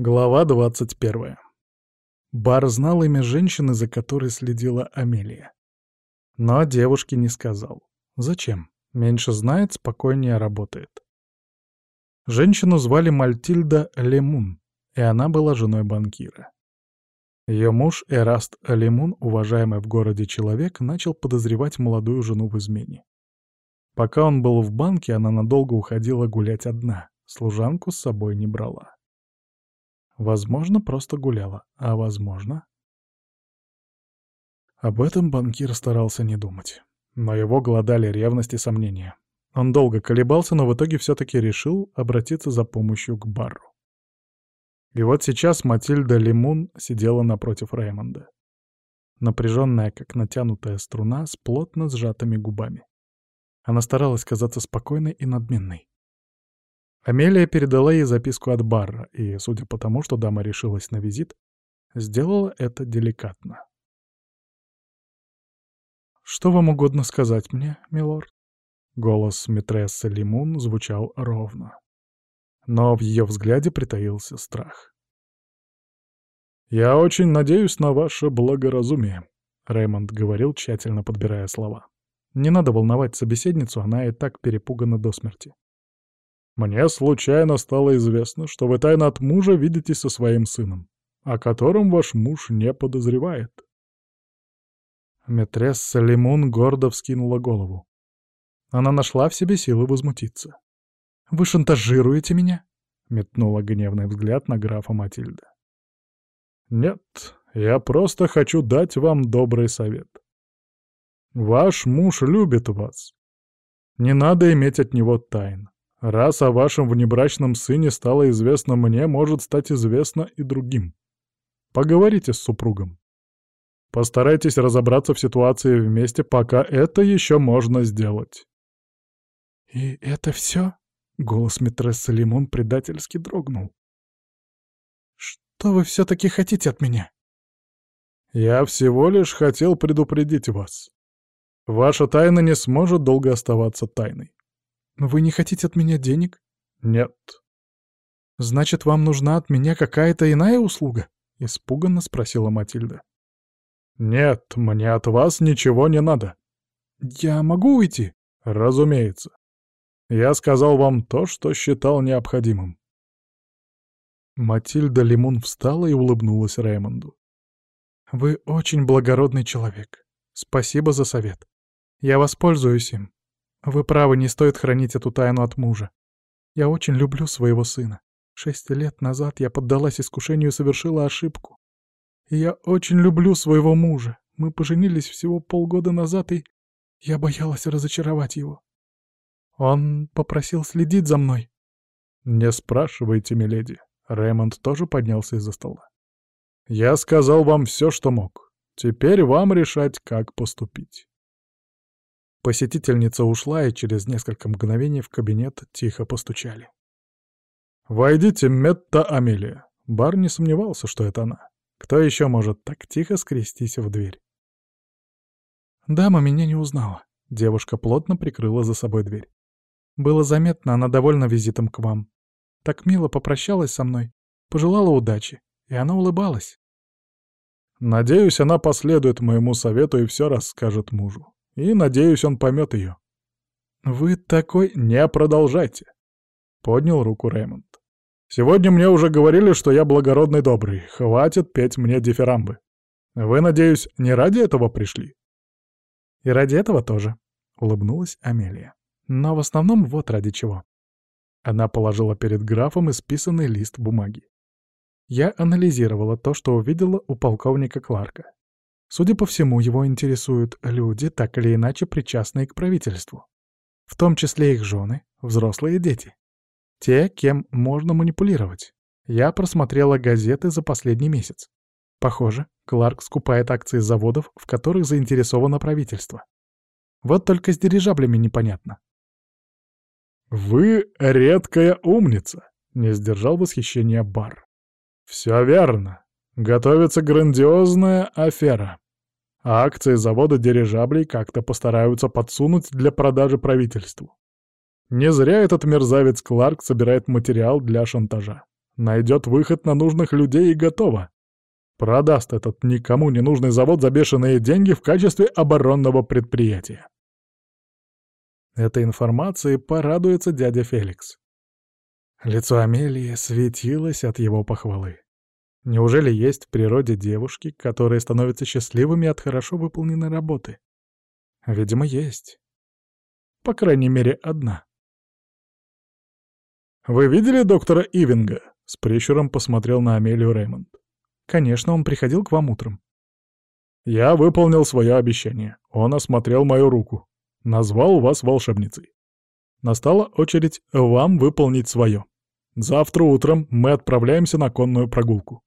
Глава 21. Бар знал имя женщины, за которой следила Амелия. Но девушке не сказал. Зачем? Меньше знает, спокойнее работает. Женщину звали Мальтильда Лемун, и она была женой банкира. Ее муж Эраст Лемун, уважаемый в городе человек, начал подозревать молодую жену в измене. Пока он был в банке, она надолго уходила гулять одна, служанку с собой не брала. Возможно, просто гуляла, а возможно... Об этом банкир старался не думать. Но его голодали ревность и сомнения. Он долго колебался, но в итоге все-таки решил обратиться за помощью к Барру. И вот сейчас Матильда Лимун сидела напротив Реймонда. Напряженная, как натянутая струна, с плотно сжатыми губами. Она старалась казаться спокойной и надменной. Амелия передала ей записку от Барра, и, судя по тому, что дама решилась на визит, сделала это деликатно. «Что вам угодно сказать мне, милорд?» Голос митрессы Лимун звучал ровно. Но в ее взгляде притаился страх. «Я очень надеюсь на ваше благоразумие», — Рэймонд говорил, тщательно подбирая слова. Не надо волновать собеседницу, она и так перепугана до смерти. Мне случайно стало известно, что вы тайно от мужа видитесь со своим сыном, о котором ваш муж не подозревает. Метресса Лимун гордо вскинула голову. Она нашла в себе силы возмутиться. «Вы шантажируете меня?» — метнула гневный взгляд на графа Матильда. «Нет, я просто хочу дать вам добрый совет. Ваш муж любит вас. Не надо иметь от него тайн. Раз о вашем внебрачном сыне стало известно мне, может стать известно и другим. Поговорите с супругом. Постарайтесь разобраться в ситуации вместе, пока это еще можно сделать. «И это все?» — голос митрессы Лимон предательски дрогнул. «Что вы все-таки хотите от меня?» «Я всего лишь хотел предупредить вас. Ваша тайна не сможет долго оставаться тайной. «Вы не хотите от меня денег?» «Нет». «Значит, вам нужна от меня какая-то иная услуга?» — испуганно спросила Матильда. «Нет, мне от вас ничего не надо». «Я могу уйти?» «Разумеется. Я сказал вам то, что считал необходимым». Матильда Лимон встала и улыбнулась Реймонду. «Вы очень благородный человек. Спасибо за совет. Я воспользуюсь им. Вы правы, не стоит хранить эту тайну от мужа. Я очень люблю своего сына. Шесть лет назад я поддалась искушению и совершила ошибку. Я очень люблю своего мужа. Мы поженились всего полгода назад, и я боялась разочаровать его. Он попросил следить за мной. «Не спрашивайте, миледи». Рэймонд тоже поднялся из-за стола. «Я сказал вам все, что мог. Теперь вам решать, как поступить». Посетительница ушла, и через несколько мгновений в кабинет тихо постучали. «Войдите, Метта Амелия!» Бар не сомневался, что это она. Кто еще может так тихо скрестись в дверь? Дама меня не узнала. Девушка плотно прикрыла за собой дверь. Было заметно, она довольна визитом к вам. Так мило попрощалась со мной, пожелала удачи, и она улыбалась. Надеюсь, она последует моему совету и все расскажет мужу. И, надеюсь, он поймет ее. «Вы такой...» «Не продолжайте!» — поднял руку Рэймонд. «Сегодня мне уже говорили, что я благородный добрый. Хватит петь мне дифирамбы. Вы, надеюсь, не ради этого пришли?» «И ради этого тоже», — улыбнулась Амелия. «Но в основном вот ради чего». Она положила перед графом исписанный лист бумаги. Я анализировала то, что увидела у полковника Кларка. Судя по всему, его интересуют люди, так или иначе причастные к правительству. В том числе их жены, взрослые дети. Те, кем можно манипулировать. Я просмотрела газеты за последний месяц. Похоже, Кларк скупает акции заводов, в которых заинтересовано правительство. Вот только с дирижаблями непонятно. «Вы редкая умница!» — не сдержал восхищения Бар. «Все верно. Готовится грандиозная афера. Акции завода дирижаблей как-то постараются подсунуть для продажи правительству. Не зря этот мерзавец Кларк собирает материал для шантажа. найдет выход на нужных людей и готово. Продаст этот никому не нужный завод за бешеные деньги в качестве оборонного предприятия. Этой информации порадуется дядя Феликс. Лицо Амелии светилось от его похвалы. Неужели есть в природе девушки, которые становятся счастливыми от хорошо выполненной работы? Видимо, есть. По крайней мере, одна. «Вы видели доктора Ивинга?» — с прищуром посмотрел на Амелию Реймонд. «Конечно, он приходил к вам утром». «Я выполнил свое обещание. Он осмотрел мою руку. Назвал вас волшебницей. Настала очередь вам выполнить свое. Завтра утром мы отправляемся на конную прогулку».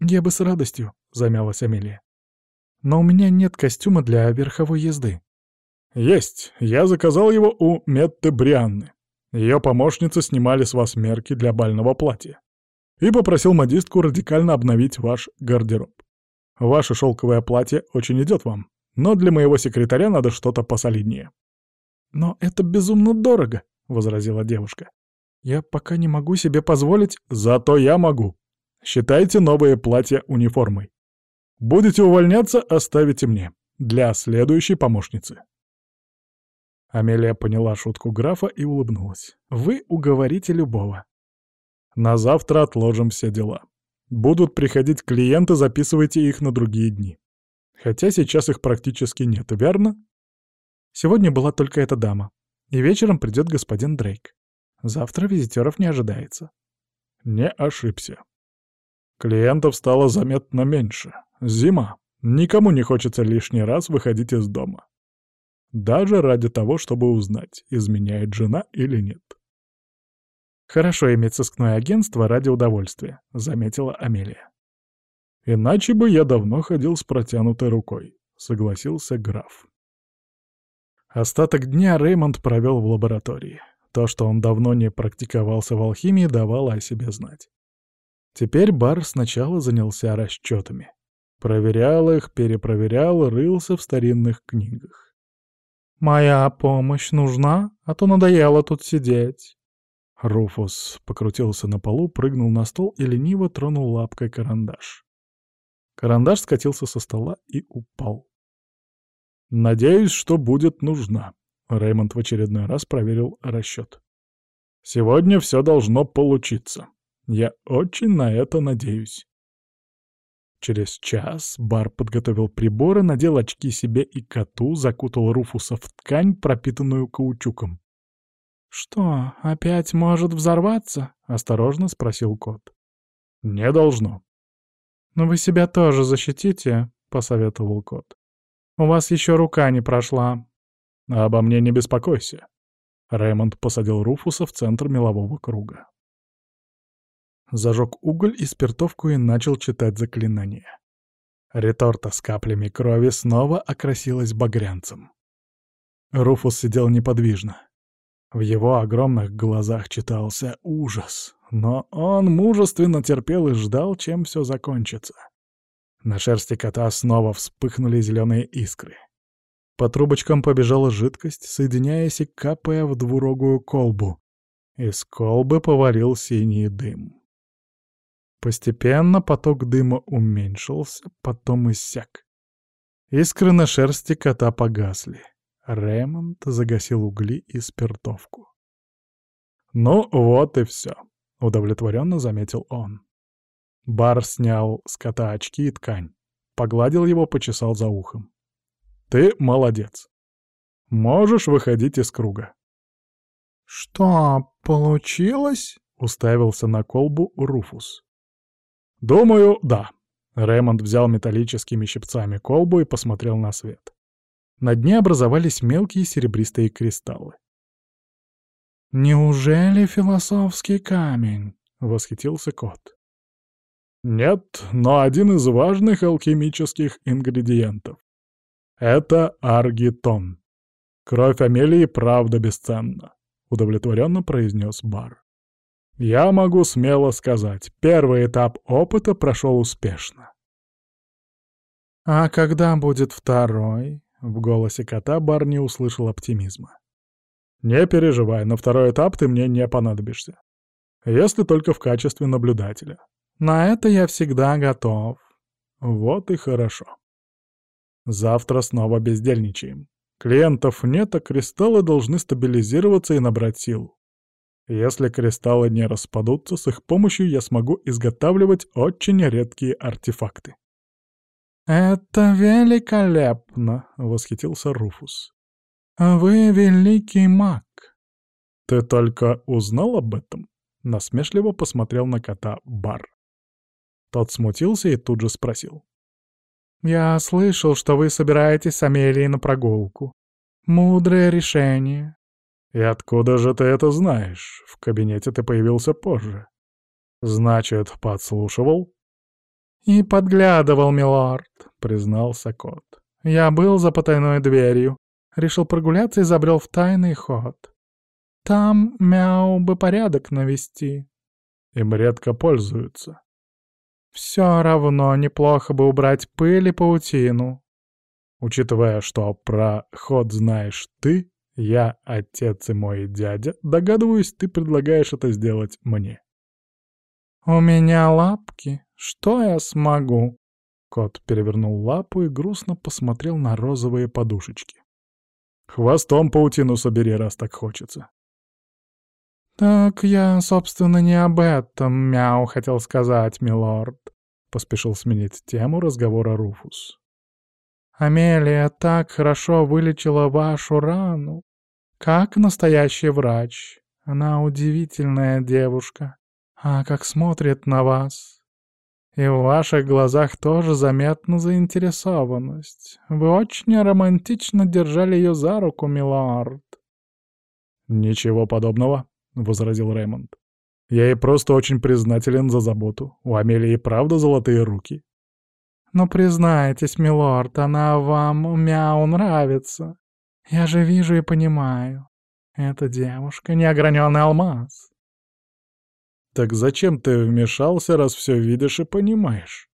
«Я бы с радостью», — замялась Амелия. «Но у меня нет костюма для верховой езды». «Есть. Я заказал его у Метты Брианны. Ее помощницы снимали с вас мерки для бального платья. И попросил модистку радикально обновить ваш гардероб. Ваше шелковое платье очень идет вам, но для моего секретаря надо что-то посолиднее». «Но это безумно дорого», — возразила девушка. «Я пока не могу себе позволить...» «Зато я могу. Считайте новые платья униформой. Будете увольняться, оставите мне. Для следующей помощницы». Амелия поняла шутку графа и улыбнулась. «Вы уговорите любого». «На завтра отложим все дела. Будут приходить клиенты, записывайте их на другие дни. Хотя сейчас их практически нет, верно?» Сегодня была только эта дама. И вечером придет господин Дрейк. Завтра визитеров не ожидается. Не ошибся. Клиентов стало заметно меньше. Зима. Никому не хочется лишний раз выходить из дома. Даже ради того, чтобы узнать, изменяет жена или нет. «Хорошо иметь сыскное агентство ради удовольствия», — заметила Амелия. «Иначе бы я давно ходил с протянутой рукой», — согласился граф. Остаток дня Реймонд провел в лаборатории. То, что он давно не практиковался в алхимии, давало о себе знать. Теперь Бар сначала занялся расчетами. Проверял их, перепроверял, рылся в старинных книгах. «Моя помощь нужна, а то надоело тут сидеть». Руфус покрутился на полу, прыгнул на стол и лениво тронул лапкой карандаш. Карандаш скатился со стола и упал. «Надеюсь, что будет нужна», — Реймонд в очередной раз проверил расчет. «Сегодня все должно получиться. Я очень на это надеюсь». Через час Бар подготовил приборы, надел очки себе и коту, закутал Руфуса в ткань, пропитанную каучуком. «Что, опять может взорваться?» — осторожно спросил кот. «Не должно». «Но вы себя тоже защитите», — посоветовал кот. «У вас еще рука не прошла». «Обо мне не беспокойся». Рэймонд посадил Руфуса в центр мелового круга зажег уголь и спиртовку и начал читать заклинание. Реторта с каплями крови снова окрасилась багрянцем. Руфус сидел неподвижно. В его огромных глазах читался ужас, но он мужественно терпел и ждал, чем все закончится. На шерсти кота снова вспыхнули зеленые искры. По трубочкам побежала жидкость, соединяясь и капая в двурогую колбу. Из колбы поварил синий дым. Постепенно поток дыма уменьшился, потом иссяк. Искры на шерсти кота погасли. Ремонт загасил угли и спиртовку. «Ну вот и все», — удовлетворенно заметил он. Бар снял с кота очки и ткань, погладил его, почесал за ухом. «Ты молодец. Можешь выходить из круга». «Что получилось?» — уставился на колбу Руфус. «Думаю, да». Рэймонд взял металлическими щипцами колбу и посмотрел на свет. На дне образовались мелкие серебристые кристаллы. «Неужели философский камень?» — восхитился кот. «Нет, но один из важных алхимических ингредиентов. Это аргитон. Кровь Амелии правда бесценна», — удовлетворенно произнес Бар. Я могу смело сказать, первый этап опыта прошел успешно. «А когда будет второй?» — в голосе кота Барни услышал оптимизма. «Не переживай, на второй этап ты мне не понадобишься. Если только в качестве наблюдателя. На это я всегда готов. Вот и хорошо. Завтра снова бездельничаем. Клиентов нет, а кристаллы должны стабилизироваться и набрать силу. Если кристаллы не распадутся, с их помощью я смогу изготавливать очень редкие артефакты. «Это великолепно!» — восхитился Руфус. «Вы великий маг!» «Ты только узнал об этом?» — насмешливо посмотрел на кота Бар. Тот смутился и тут же спросил. «Я слышал, что вы собираетесь с Амелией на прогулку. Мудрое решение». «И откуда же ты это знаешь? В кабинете ты появился позже». «Значит, подслушивал?» «И подглядывал, милорд», — признался кот. «Я был за потайной дверью. Решил прогуляться и забрел в тайный ход. Там, мяу, бы порядок навести». «Им редко пользуются», все равно неплохо бы убрать пыль и паутину. Учитывая, что про ход знаешь ты, я, отец и мой дядя, догадываюсь, ты предлагаешь это сделать мне. «У меня лапки. Что я смогу?» Кот перевернул лапу и грустно посмотрел на розовые подушечки. «Хвостом паутину собери, раз так хочется». «Так я, собственно, не об этом, мяу, хотел сказать, милорд», — поспешил сменить тему разговора Руфус. «Амелия так хорошо вылечила вашу рану, как настоящий врач. Она удивительная девушка. А как смотрит на вас. И в ваших глазах тоже заметна заинтересованность. Вы очень романтично держали ее за руку, милорд». «Ничего подобного», — возразил Рэймонд. «Я ей просто очень признателен за заботу. У Амелии правда золотые руки». «Но признайтесь, милорд, она вам, мяу, нравится. Я же вижу и понимаю. Эта девушка — неограненный алмаз». «Так зачем ты вмешался, раз все видишь и понимаешь?»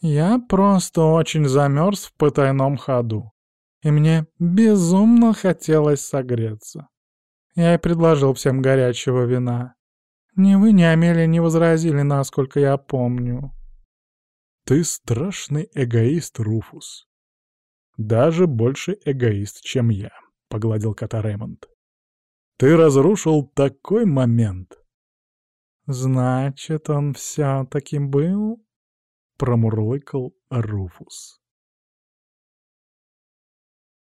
«Я просто очень замерз в потайном ходу, и мне безумно хотелось согреться. Я и предложил всем горячего вина. Ни вы, ни Амелия не возразили, насколько я помню. Ты страшный эгоист, Руфус. Даже больше эгоист, чем я, — погладил кота Рэймонд. Ты разрушил такой момент. Значит, он все таким был? Промурлыкал Руфус.